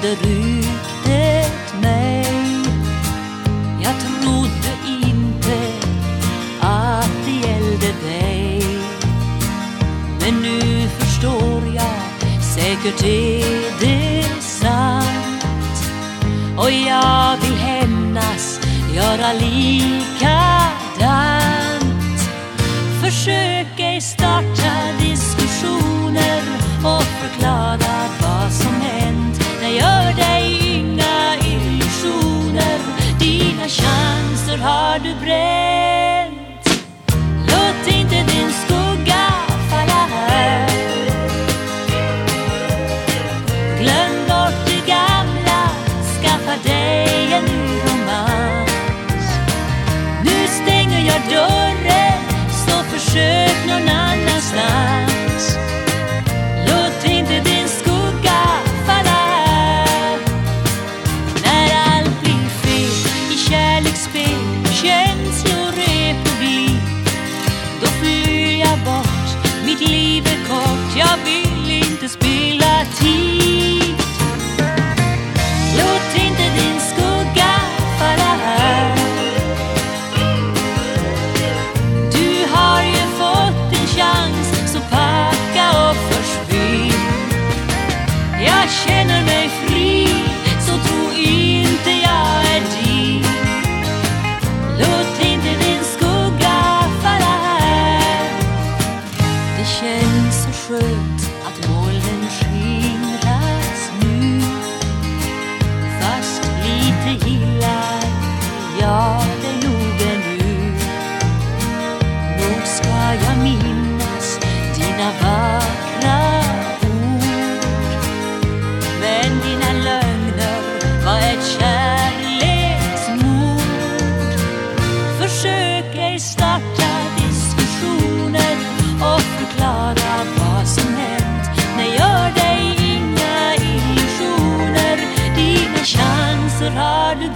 sådde ryktet mig. Jag trodde inte att det gällde dig. Men nu förstår jag, säkert är det sant. Och jag vill hämnas, göra lika chanser har du bränt 飞 har du